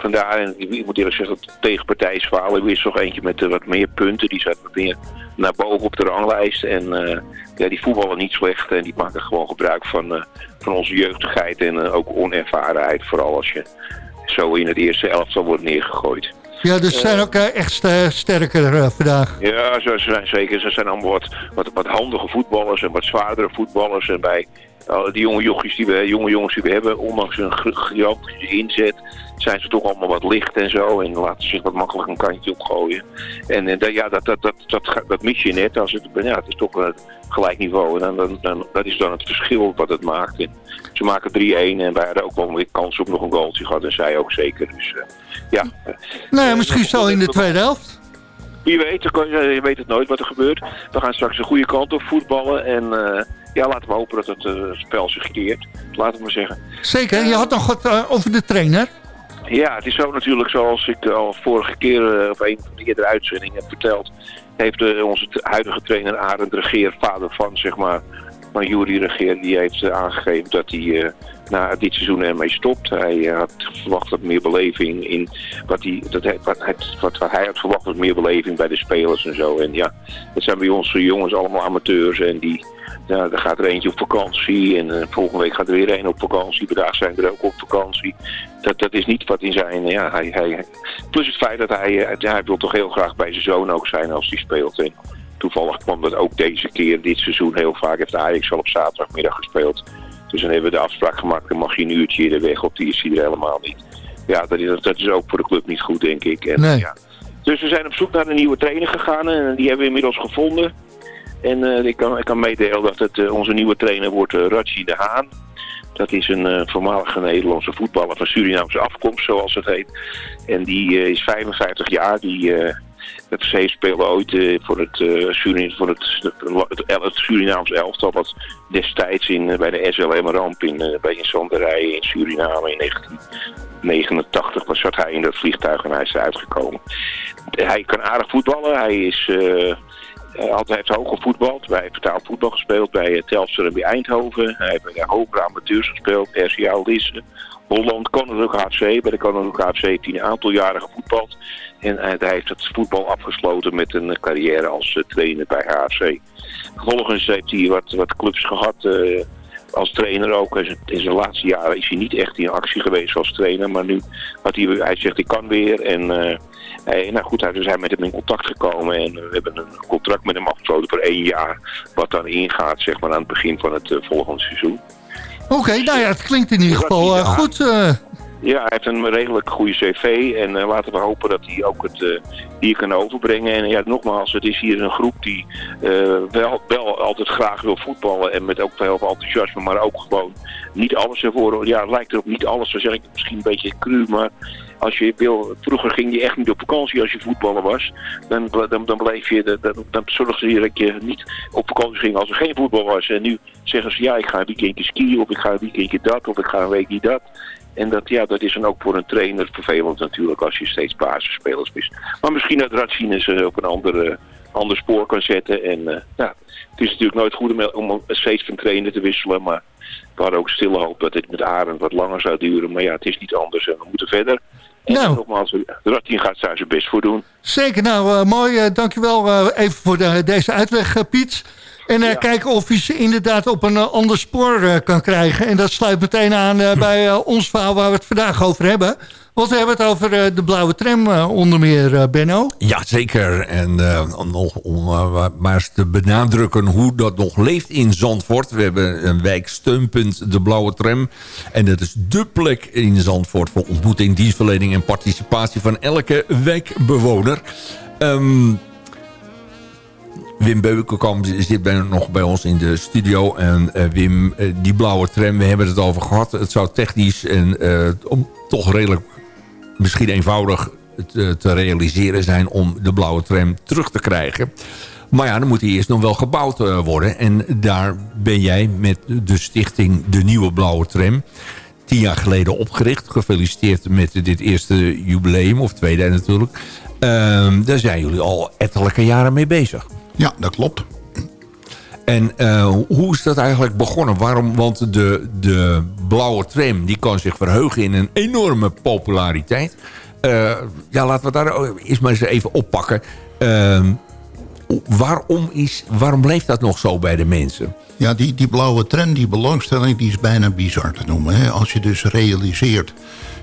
vandaar, en ik moet eerlijk zeggen, dat tegenpartij Zwaluw is nog eentje met eh, wat meer punten. Die zat wat meer naar boven op de ranglijst. En eh, ja, die voetballen niet slecht en die maken gewoon gebruik van, eh, van onze jeugdigheid en eh, ook onervarenheid. Vooral als je zo in het eerste elftal wordt neergegooid. Ja, dus ze zijn ook eh, echt eh, sterker eh, vandaag. Ja, ze zijn zeker. Ze zijn allemaal wat, wat, wat handige voetballers en wat zwaardere voetballers. En bij die jonge, jochies die we, jonge jongens die we hebben, ondanks hun gigantische inzet, zijn ze toch allemaal wat licht en zo. En laten zich wat makkelijk een kantje opgooien. En eh, ja, dat, dat, dat, dat, dat mis je net. Als het, ja, het is toch een gelijk niveau. En dan, dan, dat is dan het verschil wat het maakt. En ze maken 3-1 en wij hadden ook wel weer kans op nog een goaltje gehad. En zij ook zeker. Dus eh, ja, Nou ja, misschien zo in de tweede helft. wie weet, je weet het nooit wat er gebeurt. We gaan straks de goede kant op voetballen. En eh, ja, laten we hopen dat het eh, spel zich keert. Laten we maar zeggen. Zeker, je had nog wat eh, over de trainer. Ja, het is zo natuurlijk zoals ik al vorige keer, eh, of een van de eerdere uitzendingen heb verteld. Heeft eh, onze huidige trainer Arend Regeer, vader van zeg maar, van Jury Regeer, die heeft eh, aangegeven dat hij eh, na dit seizoen ermee stopt. Hij eh, had verwacht wat meer beleving in wat hij, dat wat, hij had verwacht wat meer beleving bij de spelers en zo. En ja, dat zijn bij ons eh, jongens allemaal amateurs en die, ja, er gaat er eentje op vakantie en volgende week gaat er weer een op vakantie. Vandaag zijn er ook op vakantie. Dat, dat is niet wat in zijn, ja, hij, hij, plus het feit dat hij, hij wil toch heel graag bij zijn zoon ook zijn als hij speelt. En toevallig kwam dat ook deze keer, dit seizoen, heel vaak heeft Ajax al op zaterdagmiddag gespeeld. Dus dan hebben we de afspraak gemaakt, dan mag je een uurtje eerder weg op, die is hij er helemaal niet. Ja, dat is, dat is ook voor de club niet goed, denk ik. En, Nee. ja. Dus we zijn op zoek naar een nieuwe trainer gegaan en die hebben we inmiddels gevonden. En eh, ik, kan, ik kan meedelen dat het, eh, onze nieuwe trainer wordt uh, Ratchi de Haan. Dat is een eh, voormalige Nederlandse voetballer van Surinaamse afkomst, zoals het heet. En die eh, is 55 jaar. Die eh FC speelde ooit eh, voor, het, eh, Surin, voor het, het, Surinaams elftal. Wat destijds in, eh, bij de SLM Ramp in, bij in Zanderij in Suriname in 1989 was, zat hij in dat vliegtuig en hij is eruit gekomen. Hij kan aardig voetballen. Hij is... had- hij heeft hoog gevoetbald. Wij hebben betaald voetbal gespeeld bij Telstar en bij Eindhoven. Hij heeft bij de hogere amateurs gespeeld. RCA Lisse. Holland, Koninklijke HC. Bij de Koninklijke HC heeft hij een aantal jaren gevoetbald. En eh, hij heeft het voetbal afgesloten met een eh, carrière als eh, trainer bij HC. Vervolgens heeft hij wat, wat clubs gehad eh, als trainer ook. In zijn, laatste jaren is hij niet echt in actie geweest als trainer. Maar nu had hij, hij zegt ik kan weer. En eh, hij, nou goed, we zijn met hem in contact gekomen. En we hebben een contract met hem afgesloten voor één jaar. Wat dan ingaat zeg maar, aan het begin van het volgende seizoen. Oké, nou ja, het klinkt in ieder geval eh, goed. Ja, hij heeft een redelijk goede cv en eh, laten we hopen dat hij ook het eh, hier kan overbrengen. En ja, nogmaals, het is hier een groep die eh, wel, wel altijd graag wil voetballen en met ook veel enthousiasme, maar ook gewoon niet alles ervoor. Ja, het lijkt erop niet alles, dan zeg ik misschien een beetje cru, maar als je wil, vroeger ging je echt niet op vakantie als je voetballer was. Dan, dan, dan bleef je, dan, dan, zorgde je dat je niet op vakantie ging als er geen voetbal was. En nu zeggen ze, ja, ik ga een weekendje skiën, of ik ga een weekendje dat, of ik ga een weekje dat. En dat, ja, dat is dan ook voor een trainer vervelend natuurlijk als je steeds basisspelers mist. Maar misschien dat Ratsines uh, op een andere, ander spoor kan zetten. En uh, ja, het is natuurlijk nooit goed om, om steeds van trainer te wisselen. Maar we hadden ook stille hoop dat dit met Arend wat langer zou duren. Maar ja, het is niet anders en we moeten verder. En Nou. nogmaals, Ratien gaat daar zijn best voor doen. Zeker, nou uh, mooi. Uh, dankjewel even voor de, deze uitleg, Piet. En ja. kijken of hij ze inderdaad op een ander spoor kan krijgen. En dat sluit meteen aan bij ons verhaal waar we het vandaag over hebben. Want we hebben het over eh, de blauwe tram eh, onder meer, eh, Benno. Ja, zeker. En eh, nog om eh, maar eens te benadrukken hoe dat nog leeft in Zandvoort. We hebben een wijksteunpunt, de Blauwe Tram. En dat is dé plek in Zandvoort voor ontmoeting, dienstverlening en participatie van elke wijkbewoner. Ehm, Wim Beukenkamp zit nog bij ons in de studio. En eh, Wim, eh, die blauwe tram, we hebben het over gehad. Het zou technisch en eh, om, toch redelijk misschien eenvoudig te, te realiseren zijn... om de blauwe tram terug te krijgen. Maar ja, dan moet die eerst nog wel gebouwd worden. En daar ben jij met de stichting De Nieuwe Blauwe Tram... tien jaar geleden opgericht. Gefeliciteerd met dit eerste jubileum, of tweede natuurlijk. Ehm, daar zijn jullie al ettelijke jaren mee bezig. Ja, dat klopt. En eh, hoe is dat eigenlijk begonnen? Waarom? Want de, de blauwe tram die kan zich verheugen in een enorme populariteit. Eh, ja, laten we daar eerst maar eens even oppakken. Ehm, waarom, is, waarom leeft dat nog zo bij de mensen? Ja, die, die blauwe tram, die belangstelling, die is bijna bizar te noemen. Hè? Als je dus realiseert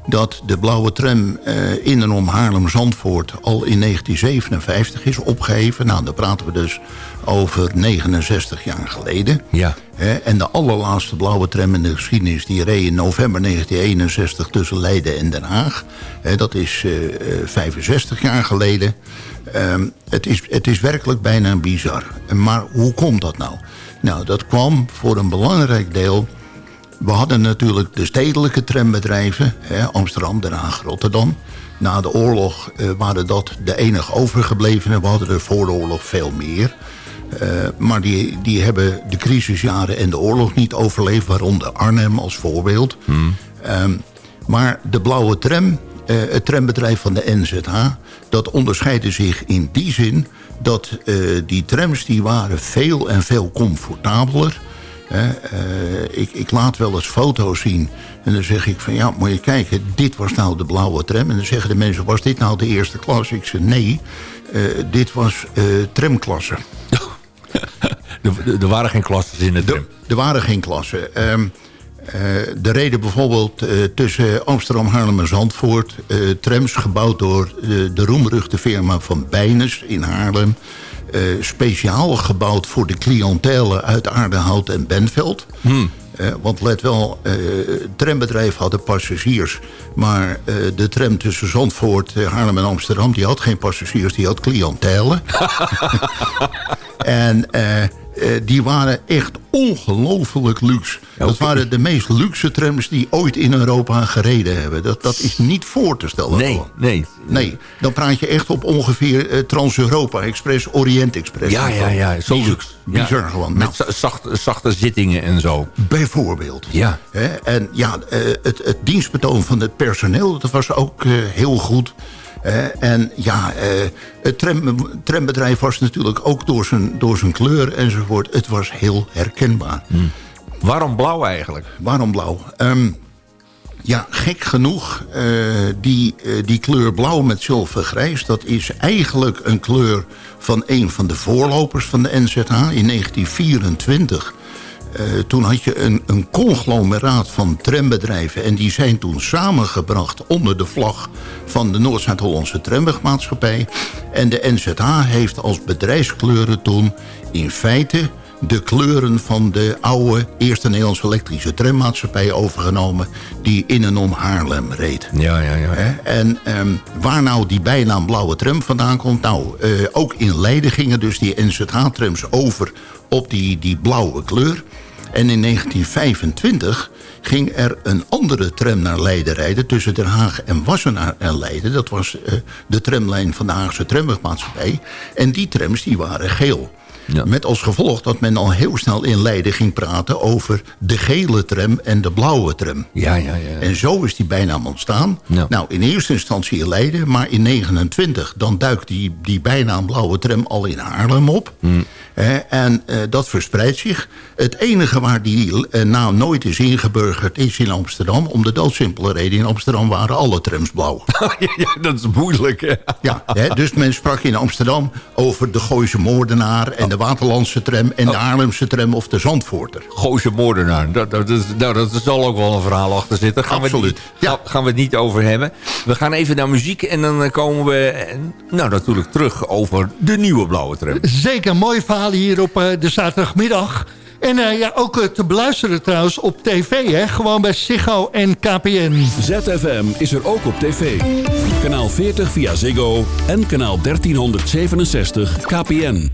dat de blauwe tram eh, in en om Haarlem-Zandvoort... al in 1957 is opgeheven. Nou, daar praten we dus over 69 jaar geleden. Ja. En de allerlaatste blauwe tram in de geschiedenis... die reed in november 1961 tussen Leiden en Den Haag. Dat is eh, eh, 65 jaar geleden. Ehm, het, is, het is werkelijk bijna bizar. Maar hoe komt dat nou? Nou, dat kwam voor een belangrijk deel... We hadden natuurlijk de stedelijke trambedrijven. Hè, Amsterdam, Den Haag, Rotterdam. Na de oorlog eh, waren dat de enige overgeblevenen. We hadden er voor de oorlog veel meer. Eh, maar die, die hebben de crisisjaren en de oorlog niet overleefd. Waaronder Arnhem als voorbeeld. Ehm, maar de blauwe tram, eh, het trambedrijf van de NZH... dat onderscheidde zich in die zin dat die trams die waren veel en veel comfortabeler... Hè, eh, ik, ik laat wel eens foto's zien en dan zeg ik van ja, moet je kijken, dit was nou de blauwe tram. En dan zeggen de mensen, was dit nou de eerste klas? Ik zeg nee, eh, dit was eh, tramklasse. *laughs* Er, waren geen klassen in de tram. Er waren geen klassen. Ehm eh, er reden bijvoorbeeld tussen Amsterdam, Haarlem en Zandvoort... trams gebouwd door de roemruchte firma van Bijnes in Haarlem. Eh, speciaal gebouwd voor de cliëntelen uit Aardehout en Benveld. Eh, want let wel, eh, het trambedrijf hadden passagiers... maar de tram tussen Zandvoort, Haarlem en Amsterdam... die had geen passagiers, die had cliëntelen. *laughs* *laughs* En eh, die waren echt ongelooflijk luxe. Dat waren de meest luxe trams die ooit in Europa gereden hebben. Dat, dat is niet voor te stellen. Nee, gewoon. nee. Nee, dan praat je echt op ongeveer eh, Trans-Europa Express, Orient Express. Ja, ja, ja. Zo Bizar- luxe. Ja. Bizar gewoon. Nou, Met za- zachte, zachte zittingen en zo. bijvoorbeeld. Ja. Hè, en ja, eh, het, het dienstbetoon van het personeel, dat was ook heel goed. Hè, en ja, eh, het tram, trambedrijf was natuurlijk ook door zijn, door zijn kleur enzovoort. Het was heel herkenbaar. Waarom blauw eigenlijk? Waarom blauw? Ehm, ja, gek genoeg, eh, die, eh, die kleur blauw met zilvergrijs... dat is eigenlijk een kleur van een van de voorlopers van de NZH in 1924... Eh, toen had je een, een conglomeraat van trambedrijven... en die zijn toen samengebracht onder de vlag van de Noord-Zuid-Hollandse Tramwegmaatschappij. En de NZH heeft als bedrijfskleuren toen in feite de kleuren van de oude Eerste Nederlandse elektrische trammaatschappij overgenomen... die in en om Haarlem reed. Ja, ja, ja. En ehm, waar nou die bijnaam blauwe tram vandaan komt? Nou, eh, ook in Leiden gingen dus die NZH-trams over op die, die blauwe kleur. En in 1925 ging er een andere tram naar Leiden rijden... tussen Den Haag en Wassenaar en Leiden. Dat was eh, de tramlijn van de Haagse Tramwegmaatschappij. En die trams die waren geel. Ja. Met als gevolg dat men al heel snel in Leiden ging praten... over de gele tram en de blauwe tram. Ja, ja, ja. En zo is die bijnaam ontstaan. Ja. Nou, in eerste instantie in Leiden, maar in 29... dan duikt die, die bijnaam blauwe tram al in Haarlem op. Eh, en eh, dat verspreidt zich. Het enige waar die eh, naam nooit is ingeburgerd is in Amsterdam. Om de doodsimpele reden, in Amsterdam waren alle trams blauw. *laughs* ja, dat is moeilijk, hè? Ja, hè, dus men sprak in Amsterdam over de Gooise moordenaar... en de de Waterlandse tram en de oh. Haarlemse tram of de Zandvoorter. Goze moordenaar. Dat, dat, nou, dat zal ook wel een verhaal achter zitten. Gaan Absoluut. Daar ja. Gaan we het niet over hebben. We gaan even naar muziek en dan eh, komen we eh, nou, natuurlijk terug over de nieuwe blauwe tram. Zeker, mooi verhaal hier op eh, de zaterdagmiddag. En eh, ja, ook eh, te beluisteren trouwens op tv, hè? gewoon bij Ziggo en KPN. ZFM is er ook op tv. Kanaal 40 via Ziggo en kanaal 1367 KPN.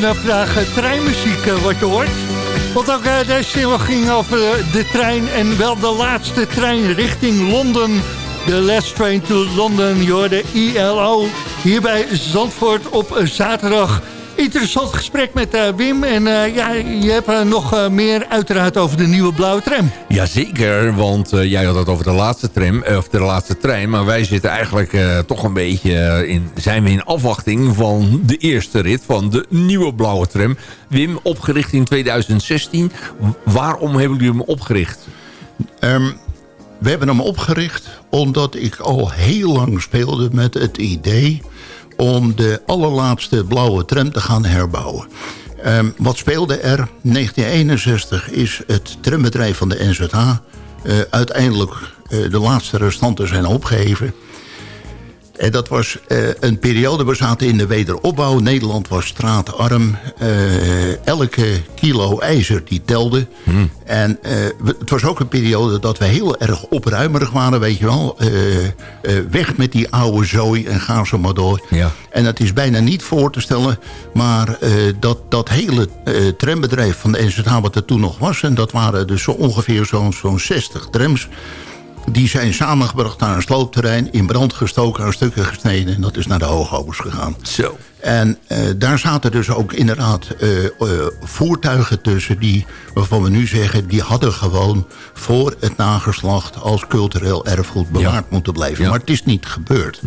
gewoon vandaag eh, treinmuziek eh, wat je hoort. Want ook eh, deze single ging over de trein en wel de laatste trein richting Londen. De Last Train to London, je hoorde ILO. Hier bij Zandvoort op zaterdag interessant gesprek met eh, Wim. En eh, ja, je hebt eh, nog eh, meer uiteraard over de nieuwe blauwe tram. Jazeker, want eh, jij had het over de laatste tram, of de laatste trein. Maar wij zitten eigenlijk eh, toch een beetje in, zijn we in afwachting van de eerste rit van de nieuwe blauwe tram. Wim, opgericht in 2016. W- Waarom hebben jullie hem opgericht? Ehm, we hebben hem opgericht omdat ik al heel lang speelde met het idee... om de allerlaatste blauwe tram te gaan herbouwen. Ehm, wat speelde er? 1961 is het trambedrijf van de NZH... eh, uiteindelijk eh, de laatste restanten zijn opgeheven... En dat was eh, een periode, we zaten in de wederopbouw. Nederland was straatarm. Eh, elke kilo ijzer die telde. En eh, we- het was ook een periode dat we heel erg opruimerig waren, weet je wel. Eh, eh, weg met die oude zooi en ga zo maar door. Ja. En dat is bijna niet voor te stellen. Maar eh, dat, dat hele eh, trambedrijf van de NZH wat er toen nog was... en dat waren dus zo ongeveer zo'n zo'n 60 trams... Die zijn samengebracht naar een sloopterrein, in brand gestoken, aan stukken gesneden. En dat is naar de hoogovers gegaan. Zo. En eh, daar zaten dus ook inderdaad eh, eh, voertuigen tussen... Die, waarvan we nu zeggen, die hadden gewoon voor het nageslacht... als cultureel erfgoed bewaard moeten blijven. Ja. Maar het is niet gebeurd.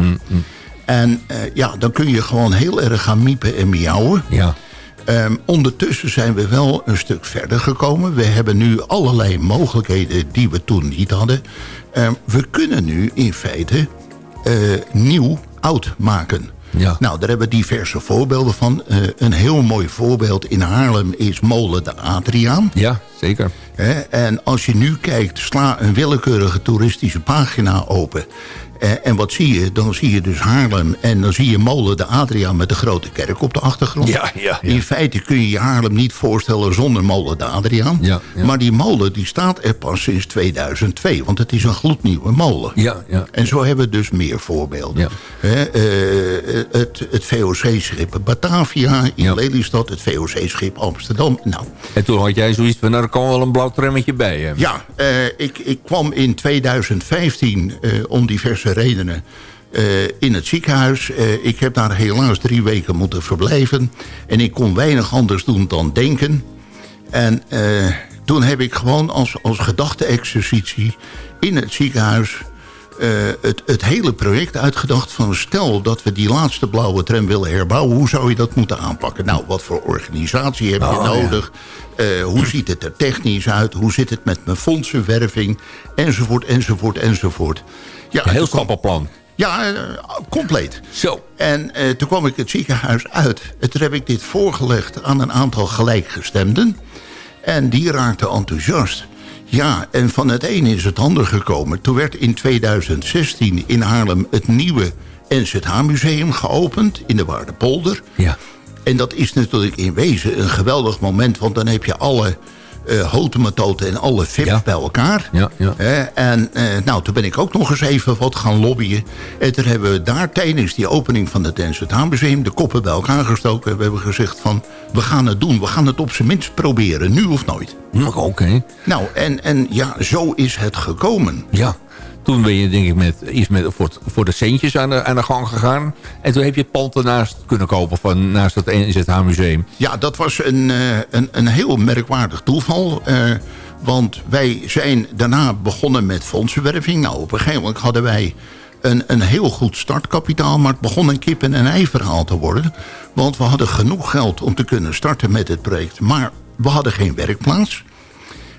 En eh, ja, dan kun je gewoon heel erg gaan miepen en miauwen. Ja. Ehm, ondertussen zijn we wel een stuk verder gekomen. We hebben nu allerlei mogelijkheden die we toen niet hadden. Ehm, we kunnen nu in feite eh, nieuw oud maken. Ja. Nou, daar hebben we diverse voorbeelden van. Eh, een heel mooi voorbeeld in Haarlem is Molen de Adriaan. Ja, zeker. En als je nu kijkt, sla een willekeurige toeristische pagina open. Eh, en wat zie je? Dan zie je dus Haarlem en dan zie je Molen de Adriaan met de grote kerk op de achtergrond. Ja, ja, ja. In feite kun je je Haarlem niet voorstellen zonder Molen de Adriaan. Maar die molen die staat er pas sinds 2002, want het is een gloednieuwe molen. Ja, ja. En zo hebben we dus meer voorbeelden. Eh, het het VOC-schip Batavia in. Lelystad, het VOC-schip Amsterdam. Nou, En toen had jij zoiets van, nou, er kan wel een blauw trammetje bij. Hè? ja, eh, ik, ik kwam in 2015 eh, om diverse redenen eh, in het ziekenhuis. Ik heb daar helaas drie weken moeten verblijven. En ik kon weinig anders doen dan denken. En toen heb ik gewoon als, als gedachte-exercitie in het ziekenhuis... eh, het, het hele project uitgedacht van stel dat we die laatste blauwe tram willen herbouwen. Hoe zou je dat moeten aanpakken? Nou, wat voor organisatie heb je Oh, ja. nodig? Eh, hoe ziet het er technisch uit? Hoe zit het met mijn fondsenwerving? Enzovoort, enzovoort, enzovoort. Ja, Een heel kwam- stappenplan. Ja, eh, compleet. Zo. En toen kwam ik het ziekenhuis uit. En toen heb ik dit voorgelegd aan een aantal gelijkgestemden. En die raakten enthousiast. Ja, en van het een is het ander gekomen. Toen werd in 2016 in Haarlem het nieuwe NZH-museum geopend in de Waardepolder. Ja. En dat is natuurlijk in wezen een geweldig moment... want dan heb je alle eh hotematoten en alle VIP Ja. bij elkaar. Ja, ja. En eh, nou, toen ben ik ook nog eens even wat gaan lobbyen. En toen hebben we daar tijdens die opening van het NZH-museum... de koppen bij elkaar gestoken. We hebben gezegd van, we gaan het doen. We gaan het op zijn minst proberen, nu of nooit. Oké. Nou, en, en ja, zo is het gekomen. Ja. Toen ben je denk ik met iets met, voor, voor de centjes aan de, aan de gang gegaan. En toen heb je pand ernaast kunnen kopen van naast het NZH museum. Ja, dat was een, eh, een, een heel merkwaardig toeval. eh, want wij zijn daarna begonnen met fondsenwerving. Nou, op een gegeven moment hadden wij een, een heel goed startkapitaal... maar het begon een kip- en een ei verhaal te worden. Want we hadden genoeg geld om te kunnen starten met het project. Maar we hadden geen werkplaats.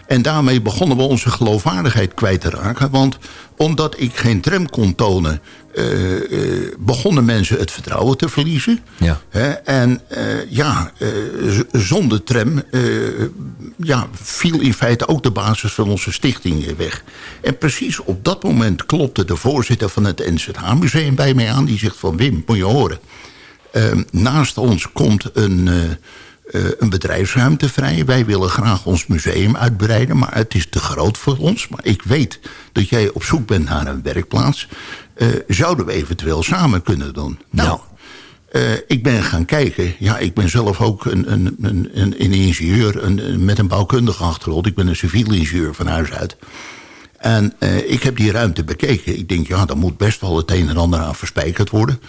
En daarmee begonnen we onze geloofwaardigheid kwijt te raken. Want omdat ik geen tram kon tonen... eh, eh, begonnen mensen het vertrouwen te verliezen. Ja. Hè, en eh, ja, zonder tram ja, viel in feite ook de basis van onze stichting weg. En precies op dat moment klopte de voorzitter van het NZH-museum bij mij aan. Die zegt van Wim, moet je horen. eh, naast ons komt een, een bedrijfsruimte vrij. Wij willen graag ons museum uitbreiden, maar het is te groot voor ons. Maar ik weet dat jij op zoek bent naar een werkplaats. Eh, zouden we eventueel samen kunnen doen? Nou, eh, ik ben gaan kijken. Ja, ik ben zelf ook een, een, een, een, ingenieur een, met een bouwkundige achtergrond. Ik ben een civiel ingenieur van huis uit. En eh, ik heb die ruimte bekeken. Ik denk, ja, daar moet best wel het een en ander aan verspijkerd worden.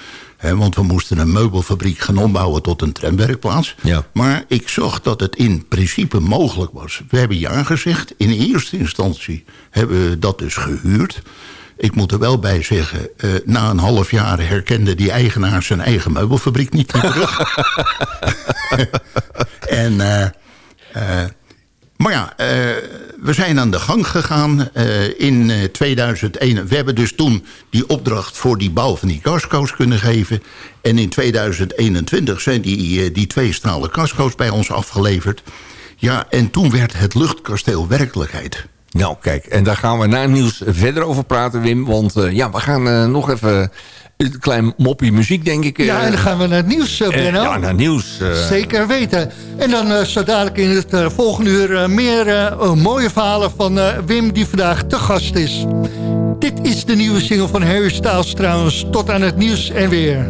Want we moesten een meubelfabriek gaan ombouwen tot een tramwerkplaats. Ja. Maar ik zag dat het in principe mogelijk was. We hebben ja gezegd. In eerste instantie hebben we dat dus gehuurd. Ik moet er wel bij zeggen, eh, na een half jaar herkende die eigenaar zijn eigen meubelfabriek niet meer terug. *laughs* *laughs* en, eh, eh, maar ja, eh, we zijn aan de gang gegaan eh, in eh, 2001. We hebben dus toen die opdracht voor die bouw van die casco's kunnen geven. En in 2021 zijn die, eh, die twee stralen casco's bij ons afgeleverd. Ja, en toen werd het luchtkasteel werkelijkheid. Nou, kijk, en daar gaan we na het nieuws verder over praten, Wim. Want eh, ja, we gaan eh, nog even een klein moppie muziek, denk ik. eh, Ja, en dan gaan we naar het nieuws, eh, eh, Benno. ja, naar het nieuws. eh. Zeker weten. En dan eh, zo dadelijk in het eh, volgende uur eh, meer eh, eh, mooie verhalen van eh, Wim die vandaag te gast is. Dit is de nieuwe single van Harry Styles trouwens. Tot aan het nieuws en weer.